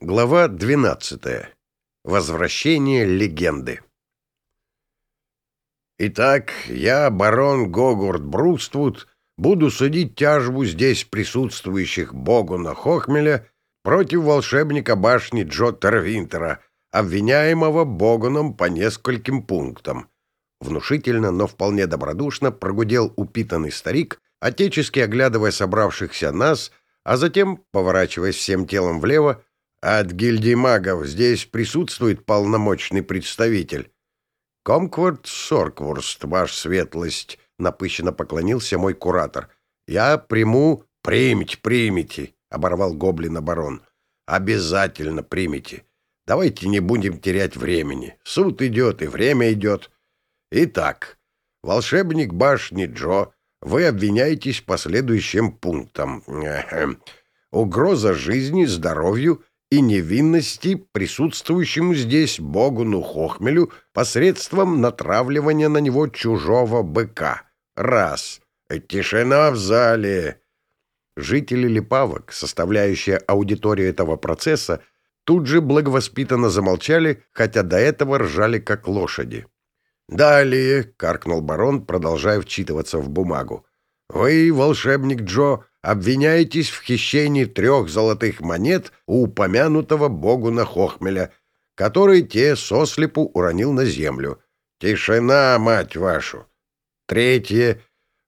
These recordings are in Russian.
Глава 12. Возвращение легенды. Итак, я, барон Гогурт Бруствуд, буду судить тяжбу здесь присутствующих Богуна Хохмеля против волшебника башни Джо Тервинтера, обвиняемого Богуном по нескольким пунктам. Внушительно, но вполне добродушно прогудел упитанный старик, отечески оглядывая собравшихся нас, а затем, поворачиваясь всем телом влево, от гильдии магов здесь присутствует полномочный представитель. Комкворт Сорквурст, ваш светлость, напыщенно поклонился мой куратор. Я приму... Примите, примите, оборвал гоблина барон. Обязательно примите. Давайте не будем терять времени. Суд идет, и время идет. Итак, волшебник башни Джо, вы обвиняетесь по следующим пунктам. Угроза жизни, здоровью и невинности присутствующему здесь Богуну Хохмелю посредством натравливания на него чужого быка. Раз. Тишина в зале. Жители Липавок, составляющие аудиторию этого процесса, тут же благовоспитанно замолчали, хотя до этого ржали как лошади. «Далее», — каркнул барон, продолжая вчитываться в бумагу, — «вы, волшебник Джо, обвиняетесь в хищении трех золотых монет у упомянутого богуна Хохмеля, который те сослепу уронил на землю. Тишина, мать вашу! Третье.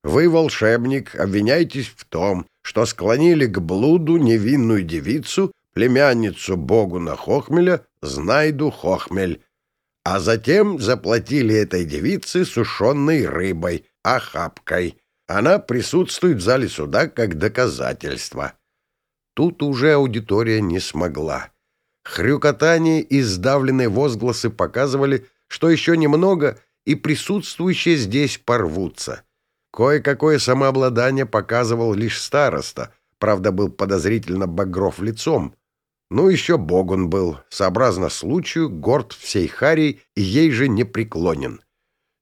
Вы, волшебник, обвиняетесь в том, что склонили к блуду невинную девицу, племянницу богуна Хохмеля, Знайду Хохмель, а затем заплатили этой девице сушеной рыбой, охапкой — она присутствует в зале суда как доказательство. Тут уже аудитория не смогла. Хрюкотание и сдавленные возгласы показывали, что еще немного, и присутствующие здесь порвутся. Кое-какое самообладание показывал лишь староста, правда, был подозрительно багров лицом. Ну, еще Богун был, сообразно случаю, горд всей Харей и ей же не преклонен.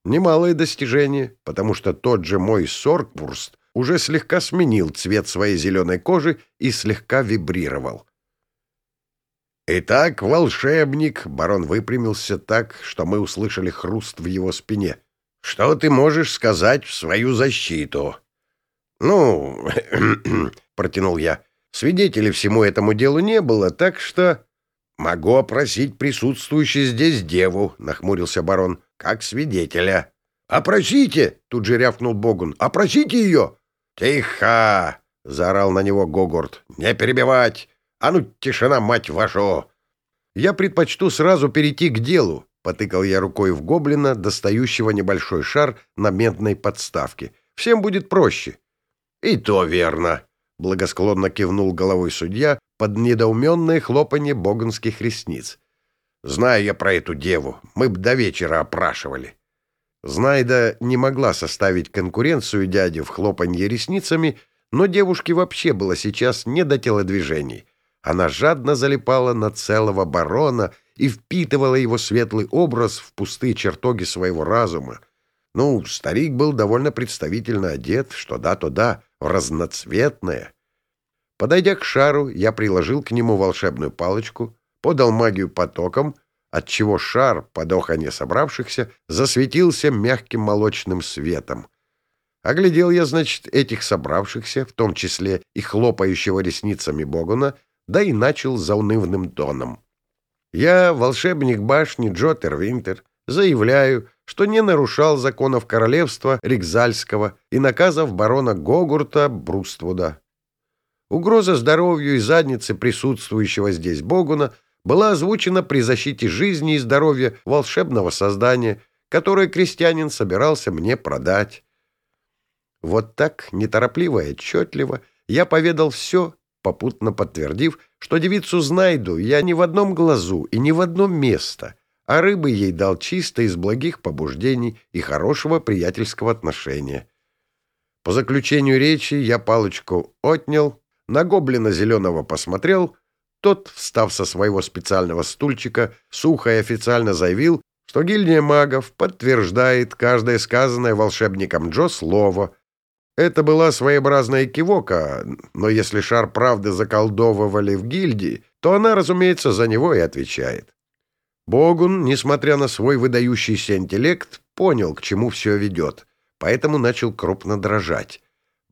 Немалое достижение, потому что тот же мой Сорквурст уже слегка сменил цвет своей зеленой кожи и слегка вибрировал. «Итак, волшебник!» — барон выпрямился так, что мы услышали хруст в его спине. «Что ты можешь сказать в свою защиту?» «Ну...» — протянул я. «Свидетелей всему этому делу не было, так что...» «Могу опросить присутствующую здесь деву», — нахмурился барон как свидетеля. «Опросите!» — тут же рявкнул Богун. «Опросите ее!» «Тихо!» — заорал на него Гогорт. «Не перебивать! А ну, тишина, мать вашу!» «Я предпочту сразу перейти к делу», — потыкал я рукой в гоблина, достающего небольшой шар на медной подставке. «Всем будет проще». «И то верно», — благосклонно кивнул головой судья под недоуменное хлопанье богонских ресниц. Знаю я про эту деву, мы б до вечера опрашивали. Знайда не могла составить конкуренцию дяде в хлопанье ресницами, но девушке вообще было сейчас не до телодвижений. Она жадно залипала на целого барона и впитывала его светлый образ в пустые чертоги своего разума. Ну, старик был довольно представительно одет, что да, то да, разноцветное. Подойдя к шару, я приложил к нему волшебную палочку — подал магию потоком, отчего шар, по дохане собравшихся, засветился мягким молочным светом. Оглядел я, значит, этих собравшихся, в том числе и хлопающего ресницами Богуна, да и начал заунывным тоном. «Я, волшебник башни Джотер Винтер, заявляю, что не нарушал законов королевства Ригзальского и наказов барона Гогурта Бруствуда. Угроза здоровью и заднице присутствующего здесь Богуна была озвучена при защите жизни и здоровья волшебного создания, которое крестьянин собирался мне продать. Вот так, неторопливо и отчетливо, я поведал все, попутно подтвердив, что девицу знайду я ни в одном глазу и ни в одном место, а рыбы ей дал чисто из благих побуждений и хорошего приятельского отношения. По заключению речи я палочку отнял, на гоблина зеленого посмотрел — тот, встав со своего специального стульчика, сухо и официально заявил, что гильдия магов подтверждает каждое сказанное волшебником Джо слово. Это была своеобразная кивока, но если шар правды заколдовывали в гильдии, то она, разумеется, за него и отвечает. Богун, несмотря на свой выдающийся интеллект, понял, к чему все ведет, поэтому начал крупно дрожать.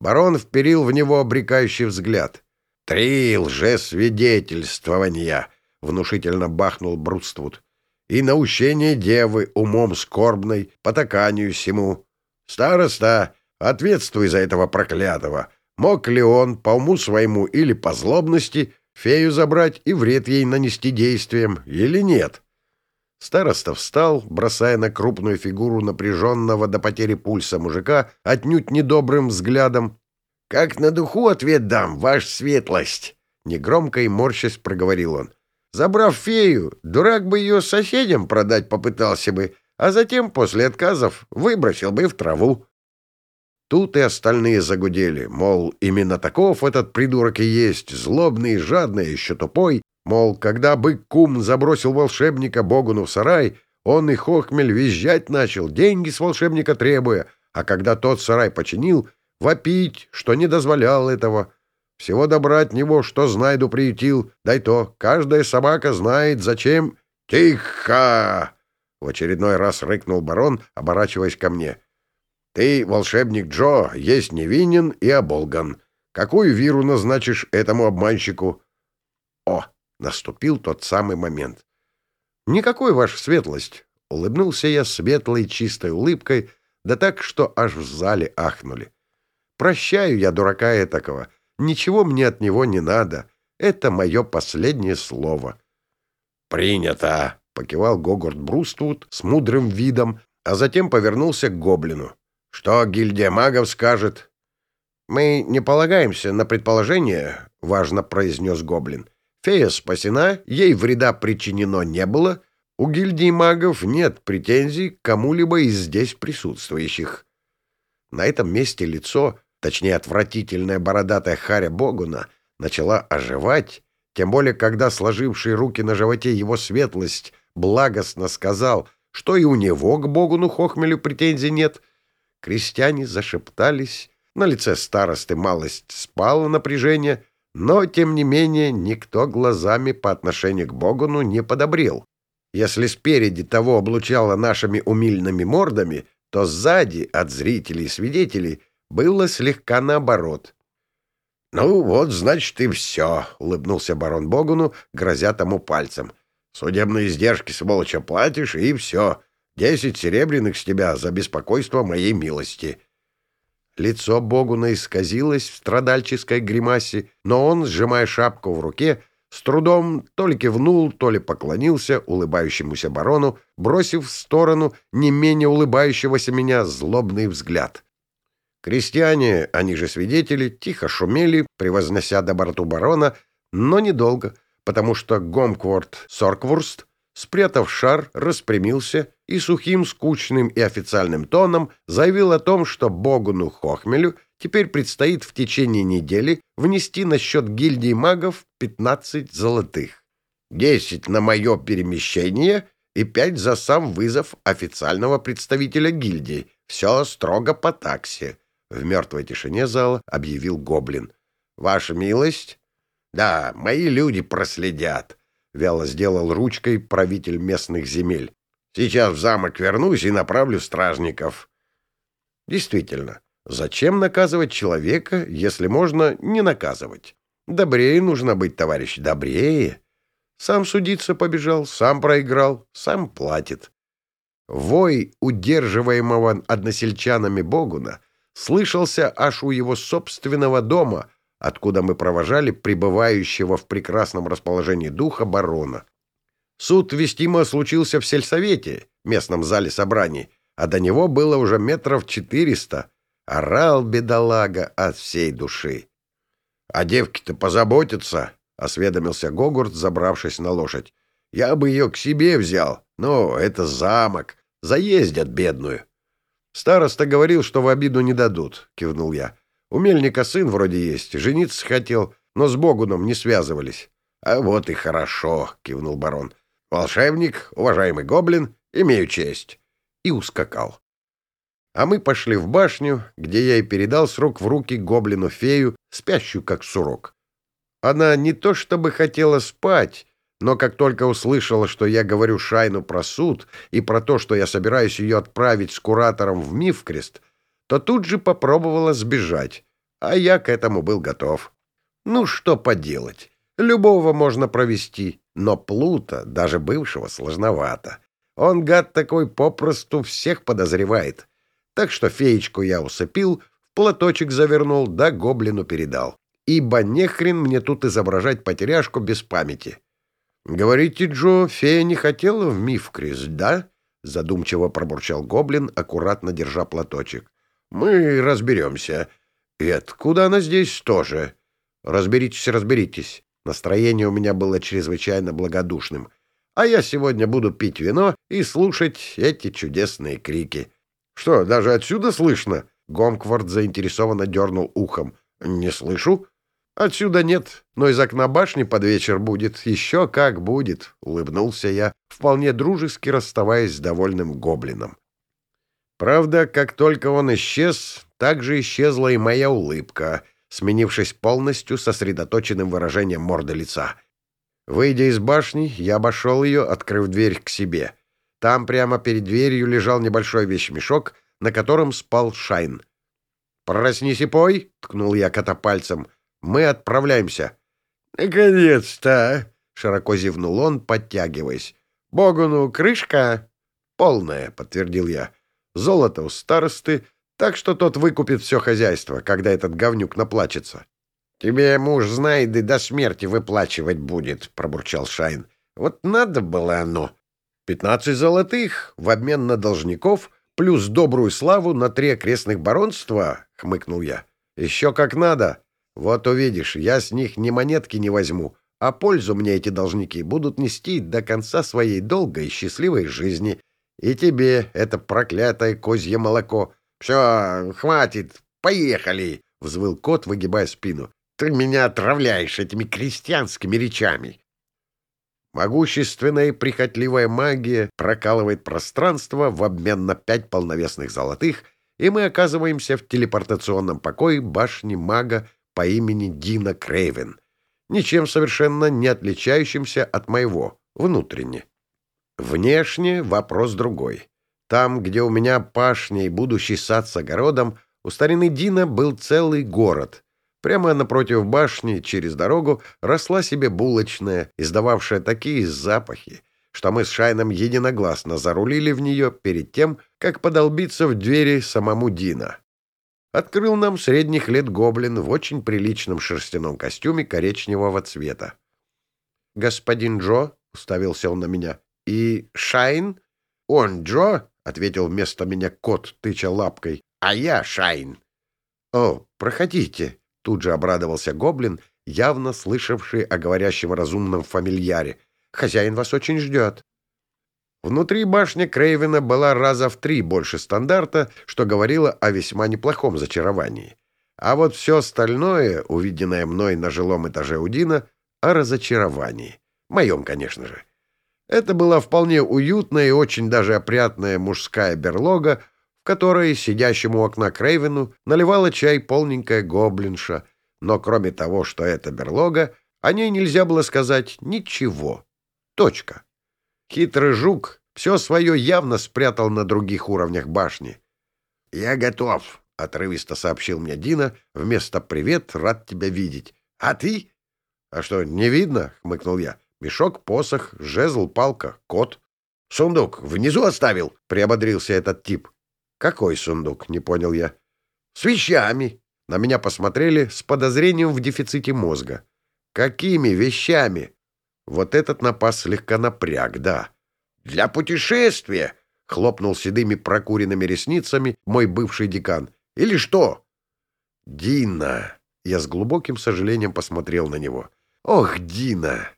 Барон вперил в него обрекающий взгляд. «Три лжесвидетельствования!» — внушительно бахнул Брудствуд. «И наущение девы умом скорбной, потаканию сему. Староста, ответствуй за этого проклятого. Мог ли он по уму своему или по злобности фею забрать и вред ей нанести действием, или нет?» Староста встал, бросая на крупную фигуру напряженного до потери пульса мужика отнюдь недобрым взглядом. «Как на духу ответ дам, ваша светлость!» Негромко и морщась проговорил он. «Забрав фею, дурак бы ее соседям продать попытался бы, а затем, после отказов, выбросил бы в траву». Тут и остальные загудели, мол, именно таков этот придурок и есть, злобный, жадный, еще тупой, Мол, когда бык-кум забросил волшебника Богуну в сарай, он и Хохмель визжать начал, деньги с волшебника требуя, а когда тот сарай починил, вопить, что не дозволял этого. Всего добра от него, что знайду приютил, дай то, каждая собака знает, зачем... «Тихо!» — в очередной раз рыкнул барон, оборачиваясь ко мне. «Ты, волшебник Джо, есть невинен и оболган. Какую виру назначишь этому обманщику?» «О, Наступил тот самый момент. «Никакой ваша светлость!» — улыбнулся я светлой чистой улыбкой, да так, что аж в зале ахнули. «Прощаю я дурака этакого. Ничего мне от него не надо. Это мое последнее слово». «Принято!» — покивал Гогорт Бруствуд с мудрым видом, а затем повернулся к гоблину. «Что гильдия магов скажет?» «Мы не полагаемся на предположение», — важно произнес гоблин. Фея спасена, ей вреда причинено не было, у гильдии магов нет претензий к кому-либо из здесь присутствующих. На этом месте лицо, точнее отвратительная бородатая харя Богуна, начала оживать, тем более когда сложивший руки на животе его светлость благостно сказал, что и у него к Богуну Хохмелю претензий нет. Крестьяне зашептались, на лице старосты малость спало напряжение — но, тем не менее, никто глазами по отношению к Богуну не подобрел. Если спереди того облучало нашими умильными мордами, то сзади, от зрителей и свидетелей, было слегка наоборот. «Ну вот, значит, и все», — улыбнулся барон Богуну, грозя тому пальцем. «Судебные издержки, сволочь, платишь, и все. Десять серебряных с тебя за беспокойство моей милости». Лицо Богуна исказилось в страдальческой гримасе, но он, сжимая шапку в руке, с трудом то ли кивнул, то ли поклонился улыбающемуся барону, бросив в сторону не менее улыбающегося меня злобный взгляд. Крестьяне, они же свидетели, тихо шумели, превознося до борту барона, но недолго, потому что Гомкворт Сорквурст спрятав шар, распрямился и сухим, скучным и официальным тоном заявил о том, что Богуну Хохмелю теперь предстоит в течение недели внести на счет гильдии магов 15 золотых. 10 на мое перемещение и 5 за сам вызов официального представителя гильдии. Все строго по таксе. В мертвой тишине зала объявил Гоблин. «Ваша милость?» «Да, мои люди проследят». — вяло сделал ручкой правитель местных земель. «Сейчас в замок вернусь и направлю стражников». Действительно, зачем наказывать человека, если можно не наказывать? Добрее нужно быть, товарищ, добрее. Сам судиться побежал, сам проиграл, сам платит. Вой, удерживаемого односельчанами Богуна, слышался аж у его собственного дома — откуда мы провожали пребывающего в прекрасном расположении духа барона. Суд вестимо случился в сельсовете, местном зале собраний, а до него было уже метров четыреста. Орал бедолага от всей души. — А девки-то позаботятся, — осведомился Гогурт, забравшись на лошадь. — Я бы ее к себе взял, но это замок, заездят бедную. — Староста говорил, что в обиду не дадут, — кивнул я. У мельника сын вроде есть, жениться хотел, но с Богуном не связывались. — А вот и хорошо, — кивнул барон. — Волшебник, уважаемый гоблин, имею честь. И ускакал. А мы пошли в башню, где я и передал с рук в руки гоблину-фею, спящую как сурок. Она не то чтобы хотела спать, но как только услышала, что я говорю Шайну про суд и про то, что я собираюсь ее отправить с куратором в Мифкрест, то тут же попробовала сбежать, а я к этому был готов. Ну, что поделать, любого можно провести, но Плута, даже бывшего, сложновато. Он, гад такой, попросту всех подозревает. Так что феечку я усыпил, в платочек завернул, да гоблину передал. Ибо нехрен мне тут изображать потеряшку без памяти. «Говорите, Джо, фея не хотела в Мифкрис, да?» — задумчиво пробурчал гоблин, аккуратно держа платочек. «Мы разберемся. И откуда она здесь тоже?» «Разберитесь, разберитесь». Настроение у меня было чрезвычайно благодушным. А я сегодня буду пить вино и слушать эти чудесные крики. «Что, даже отсюда слышно?» Гомквард заинтересованно дернул ухом. «Не слышу?» «Отсюда нет, но из окна башни под вечер будет. Еще как будет», — улыбнулся я, вполне дружески расставаясь с довольным гоблином. Правда, как только он исчез, так же исчезла и моя улыбка, сменившись полностью сосредоточенным выражением морды лица. Выйдя из башни, я обошел ее, открыв дверь к себе. Там прямо перед дверью лежал небольшой вещмешок, на котором спал Шайн. «Проснись и пой!» — ткнул я кота пальцем — мы отправляемся. Наконец-то! Широко зевнул он, подтягиваясь. Богуну крышка? Полная, подтвердил я. Золото у старосты, так что тот выкупит все хозяйство, когда этот говнюк наплачется. Тебе муж знает и до смерти выплачивать будет, пробурчал Шайн. Вот надо было оно. Пятнадцать золотых в обмен на должников плюс добрую славу на три окрестных баронства, хмыкнул я. Еще как надо. Вот увидишь, я с них ни монетки не возьму, а пользу мне эти должники будут нести до конца своей долгой и счастливой жизни. И тебе это проклятое козье молоко. Все, хватит, поехали, — взвыл кот, выгибая спину. Ты меня отравляешь этими крестьянскими речами. Могущественная и прихотливая магия прокалывает пространство в обмен на пять полновесных золотых, и мы оказываемся в телепортационном покое башни мага по имени Дина Крейвен, ничем совершенно не отличающимся от моего, внутренне. Внешне вопрос другой. Там, где у меня пашня и будущий сад с огородом, у старины Дина был целый город. Прямо напротив башни, через дорогу, росла себе булочная, издававшая такие запахи, что мы с Шайном единогласно зарулили в нее перед тем, как подолбиться в двери самому Дина открыл нам средних лет гоблин в очень приличном шерстяном костюме коричневого цвета. «Господин Джо», — уставился он на меня, — «и Шайн?» «Он Джо», — ответил вместо меня кот, тыча лапкой, — «а я Шайн». «О, проходите», — тут же обрадовался гоблин, явно слышавший о говорящем разумном фамильяре. «Хозяин вас очень ждет». Внутри башня Крейвена была раза в три больше стандарта, что говорило о весьма неплохом зачаровании. А вот все остальное, увиденное мной на жилом этаже Удина, о разочаровании. Моем, конечно же. Это была вполне уютная и очень даже опрятная мужская берлога, в которой сидящему у окна Крейвену наливала чай полненькая гоблинша, но кроме того, что это берлога, о ней нельзя было сказать ничего. Точка. Хитрый жук все свое явно спрятал на других уровнях башни. — Я готов, — отрывисто сообщил мне Дина. Вместо «привет» рад тебя видеть. — А ты? — А что, не видно? — хмыкнул я. — Мешок, посох, жезл, палка, кот. — Сундук внизу оставил, — приободрился этот тип. — Какой сундук? — не понял я. — С вещами. На меня посмотрели с подозрением в дефиците мозга. — Какими вещами? Вот этот напас слегка напряг, да. «Для путешествия!» — хлопнул седыми прокуренными ресницами мой бывший декан. «Или что?» «Дина!» — я с глубоким сожалением посмотрел на него. «Ох, Дина!»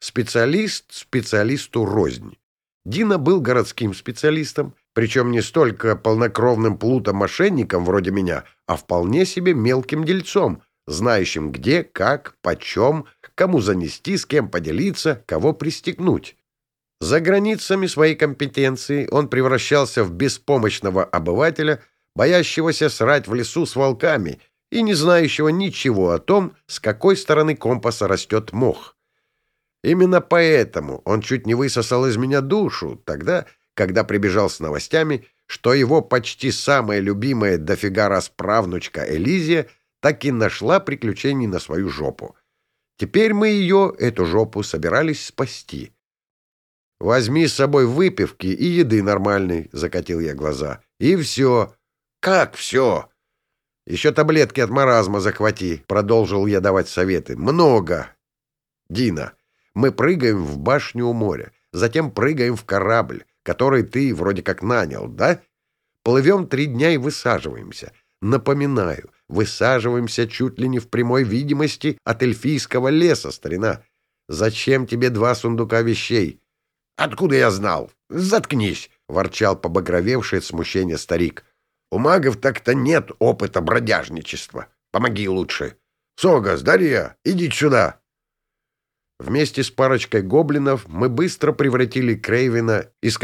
Специалист специалисту рознь. Дина был городским специалистом, причем не столько полнокровным плутом-мошенником вроде меня, а вполне себе мелким дельцом, знающим где, как, почем, кому занести, с кем поделиться, кого пристегнуть. За границами своей компетенции он превращался в беспомощного обывателя, боящегося срать в лесу с волками и не знающего ничего о том, с какой стороны компаса растет мох. Именно поэтому он чуть не высосал из меня душу тогда, когда прибежал с новостями, что его почти самая любимая дофига расправнучка Элизия так и нашла приключений на свою жопу. Теперь мы ее, эту жопу, собирались спасти. «Возьми с собой выпивки и еды нормальной», — закатил я глаза. «И все». «Как все?» «Еще таблетки от маразма захвати», — продолжил я давать советы. «Много». «Дина, мы прыгаем в башню у моря, затем прыгаем в корабль, который ты вроде как нанял, да? Плывем три дня и высаживаемся. Напоминаю, высаживаемся чуть ли не в прямой видимости от эльфийского леса, старина. Зачем тебе два сундука вещей? Откуда я знал? Заткнись, ворчал побагровевший от смущения старик. У магов так-то нет опыта бродяжничества. Помоги лучше. Согас, Дарья, идите сюда. Вместе с парочкой гоблинов мы быстро превратили Крейвена из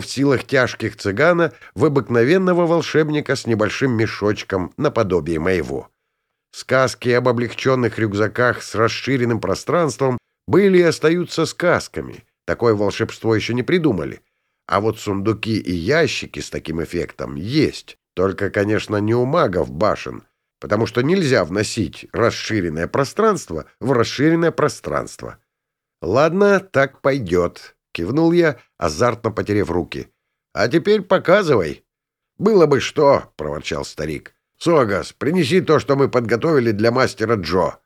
в силах тяжких цыгана в обыкновенного волшебника с небольшим мешочком наподобие моего. Сказки об облегченных рюкзаках с расширенным пространством были и остаются сказками. Такое волшебство еще не придумали. А вот сундуки и ящики с таким эффектом есть. Только, конечно, не у магов башен — потому что нельзя вносить расширенное пространство в расширенное пространство. «Ладно, так пойдет», — кивнул я, азартно потеряв руки. «А теперь показывай». «Было бы что», — проворчал старик. «Согас, принеси то, что мы подготовили для мастера Джо».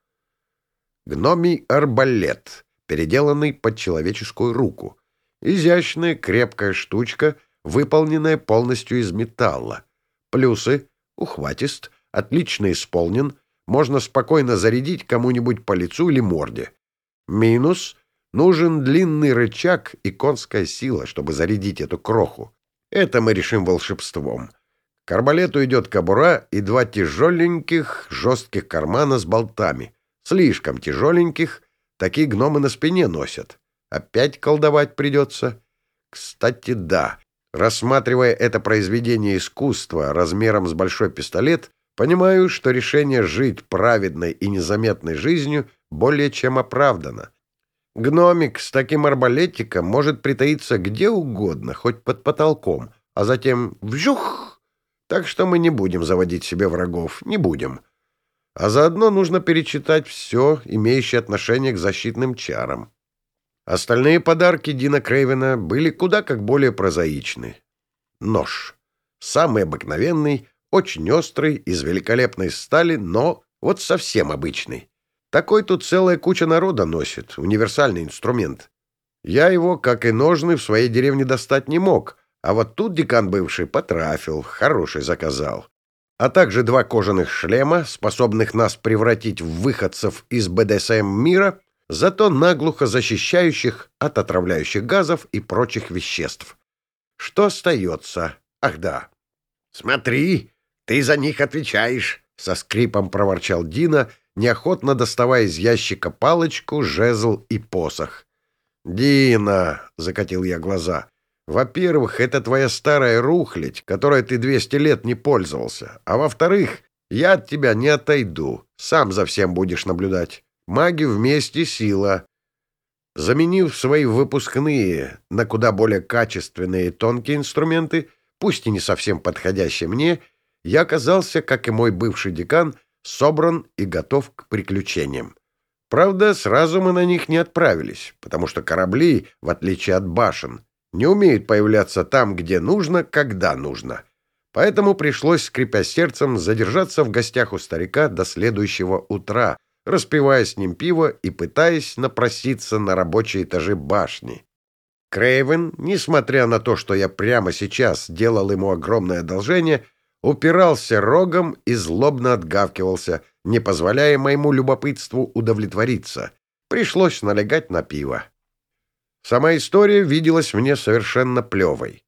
Гномий арбалет, переделанный под человеческую руку. Изящная крепкая штучка, выполненная полностью из металла. Плюсы — ухватист, отлично исполнен, можно спокойно зарядить кому-нибудь по лицу или морде. Минус — нужен длинный рычаг и конская сила, чтобы зарядить эту кроху. Это мы решим волшебством. К арбалету идет кобура и два тяжеленьких жестких кармана с болтами. Слишком тяжеленьких, такие гномы на спине носят. Опять колдовать придется. Кстати, да. Рассматривая это произведение искусства размером с большой пистолет, Понимаю, что решение жить праведной и незаметной жизнью более чем оправдано. Гномик с таким арбалетиком может притаиться где угодно, хоть под потолком, а затем вжух! Так что мы не будем заводить себе врагов, не будем. А заодно нужно перечитать все, имеющее отношение к защитным чарам. Остальные подарки Дина Крейвена были куда как более прозаичны. Нож. Самый обыкновенный, очень острый, из великолепной стали, но вот совсем обычный. Такой тут целая куча народа носит, универсальный инструмент. Я его, как и ножны, в своей деревне достать не мог, а вот тут декан бывший потрафил, хороший заказал. А также два кожаных шлема, способных нас превратить в выходцев из БДСМ мира, зато наглухо защищающих от отравляющих газов и прочих веществ. Что остается? Ах да. «Смотри!» «Ты за них отвечаешь!» — со скрипом проворчал Дина, неохотно доставая из ящика палочку, жезл и посох. «Дина!» — закатил я глаза. «Во-первых, это твоя старая рухлядь, которой ты двести лет не пользовался. А во-вторых, я от тебя не отойду. Сам за всем будешь наблюдать. Маги вместе сила». Заменив свои выпускные на куда более качественные и тонкие инструменты, пусть и не совсем подходящие мне, — я оказался, как и мой бывший декан, собран и готов к приключениям. Правда, сразу мы на них не отправились, потому что корабли, в отличие от башен, не умеют появляться там, где нужно, когда нужно. Поэтому пришлось, скрипя сердцем, задержаться в гостях у старика до следующего утра, распивая с ним пиво и пытаясь напроситься на рабочие этажи башни. Крейвен, несмотря на то, что я прямо сейчас делал ему огромное одолжение, упирался рогом и злобно отгавкивался, не позволяя моему любопытству удовлетвориться. Пришлось налегать на пиво. Сама история виделась мне совершенно плевой.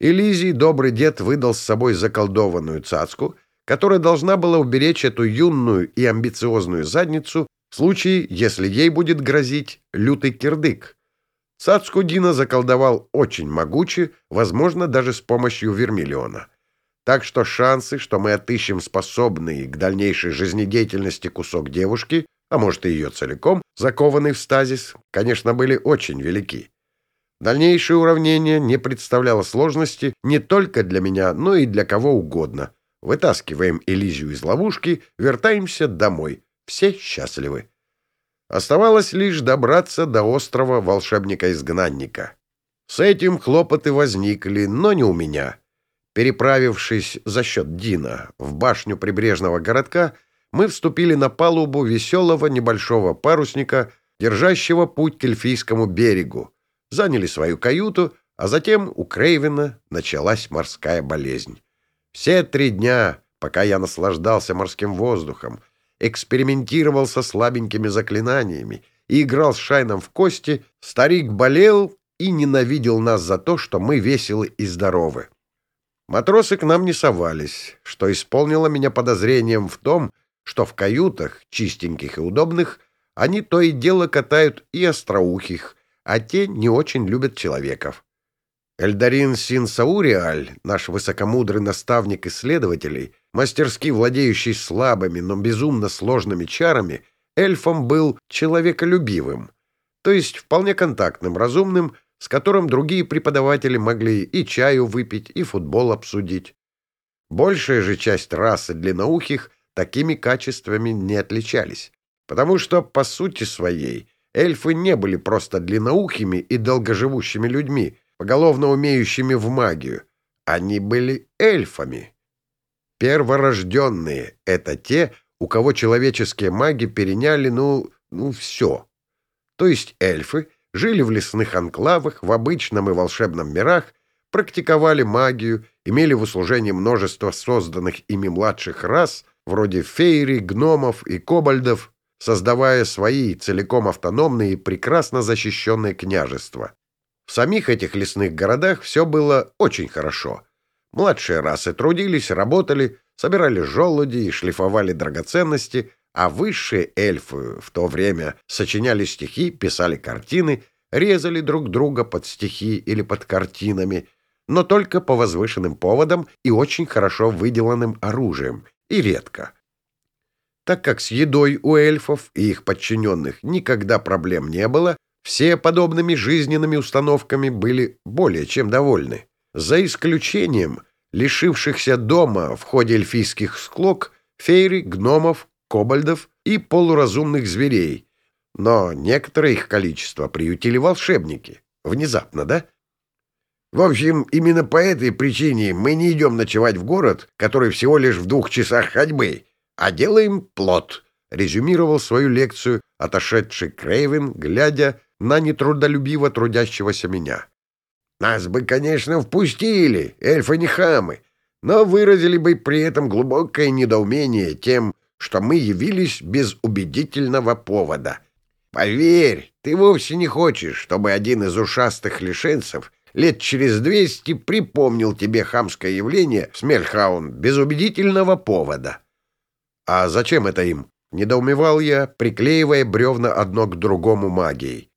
Элизий добрый дед выдал с собой заколдованную цацку, которая должна была уберечь эту юную и амбициозную задницу в случае, если ей будет грозить лютый кирдык. Цацку Дина заколдовал очень могуче, возможно, даже с помощью вермиллиона — Так что шансы, что мы отыщем способный к дальнейшей жизнедеятельности кусок девушки, а может и ее целиком, закованный в стазис, конечно, были очень велики. Дальнейшее уравнение не представляло сложности не только для меня, но и для кого угодно. Вытаскиваем Элизию из ловушки, вертаемся домой. Все счастливы. Оставалось лишь добраться до острова волшебника-изгнанника. С этим хлопоты возникли, но не у меня. Переправившись за счет Дина в башню прибрежного городка, мы вступили на палубу веселого небольшого парусника, держащего путь к Эльфийскому берегу, заняли свою каюту, а затем у Крейвена началась морская болезнь. Все три дня, пока я наслаждался морским воздухом, экспериментировал со слабенькими заклинаниями и играл с Шайном в кости, старик болел и ненавидел нас за то, что мы веселы и здоровы. Матросы к нам не совались, что исполнило меня подозрением в том, что в каютах, чистеньких и удобных, они то и дело катают и остроухих, а те не очень любят человеков. Эльдарин Син Сауриаль, наш высокомудрый наставник исследователей, мастерски владеющий слабыми, но безумно сложными чарами, эльфом был человеколюбивым, то есть вполне контактным, разумным, с которым другие преподаватели могли и чаю выпить, и футбол обсудить. Большая же часть расы длинноухих такими качествами не отличались, потому что, по сути своей, эльфы не были просто длинноухими и долгоживущими людьми, поголовно умеющими в магию. Они были эльфами. Перворожденные — это те, у кого человеческие маги переняли, ну, ну, все. То есть эльфы жили в лесных анклавах, в обычном и волшебном мирах, практиковали магию, имели в услужении множество созданных ими младших рас, вроде фейри, гномов и кобальдов, создавая свои целиком автономные и прекрасно защищенные княжества. В самих этих лесных городах все было очень хорошо. Младшие расы трудились, работали, собирали желуди и шлифовали драгоценности — а высшие эльфы в то время сочиняли стихи, писали картины, резали друг друга под стихи или под картинами, но только по возвышенным поводам и очень хорошо выделанным оружием, и редко. Так как с едой у эльфов и их подчиненных никогда проблем не было, все подобными жизненными установками были более чем довольны. За исключением лишившихся дома в ходе эльфийских склок фейри, гномов, кобальдов и полуразумных зверей, но некоторое их количество приютили волшебники. Внезапно, да? В общем, именно по этой причине мы не идем ночевать в город, который всего лишь в двух часах ходьбы, а делаем плод, — резюмировал свою лекцию отошедший Крейвен, глядя на нетрудолюбиво трудящегося меня. Нас бы, конечно, впустили, эльфы не хамы, но выразили бы при этом глубокое недоумение тем, что мы явились без убедительного повода. Поверь, ты вовсе не хочешь, чтобы один из ушастых лишенцев лет через двести припомнил тебе хамское явление Смельхаун без убедительного повода. А зачем это им? Недоумевал я, приклеивая бревна одно к другому магией.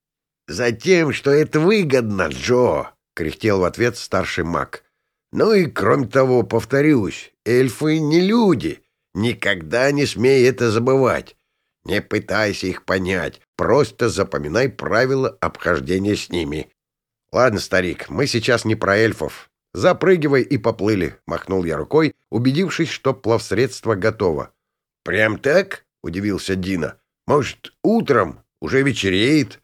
«Затем, что это выгодно, Джо!» — кряхтел в ответ старший маг. «Ну и, кроме того, повторюсь, эльфы не люди, Никогда не смей это забывать. Не пытайся их понять, просто запоминай правила обхождения с ними. Ладно, старик, мы сейчас не про эльфов. Запрыгивай и поплыли, махнул я рукой, убедившись, что плавсредство готово. Прям так? удивился Дина. Может, утром? Уже вечереет.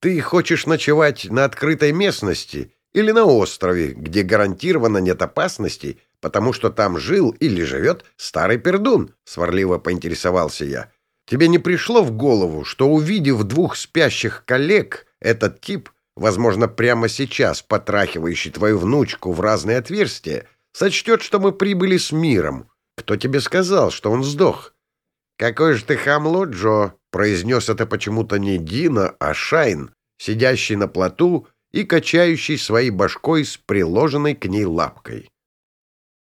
Ты хочешь ночевать на открытой местности или на острове, где гарантированно нет опасностей, потому что там жил или живет старый пердун», — сварливо поинтересовался я. «Тебе не пришло в голову, что, увидев двух спящих коллег, этот тип, возможно, прямо сейчас потрахивающий твою внучку в разные отверстия, сочтет, что мы прибыли с миром? Кто тебе сказал, что он сдох?» «Какой же ты хамло, Джо!» — произнес это почему-то не Дина, а Шайн, сидящий на плоту и качающий своей башкой с приложенной к ней лапкой.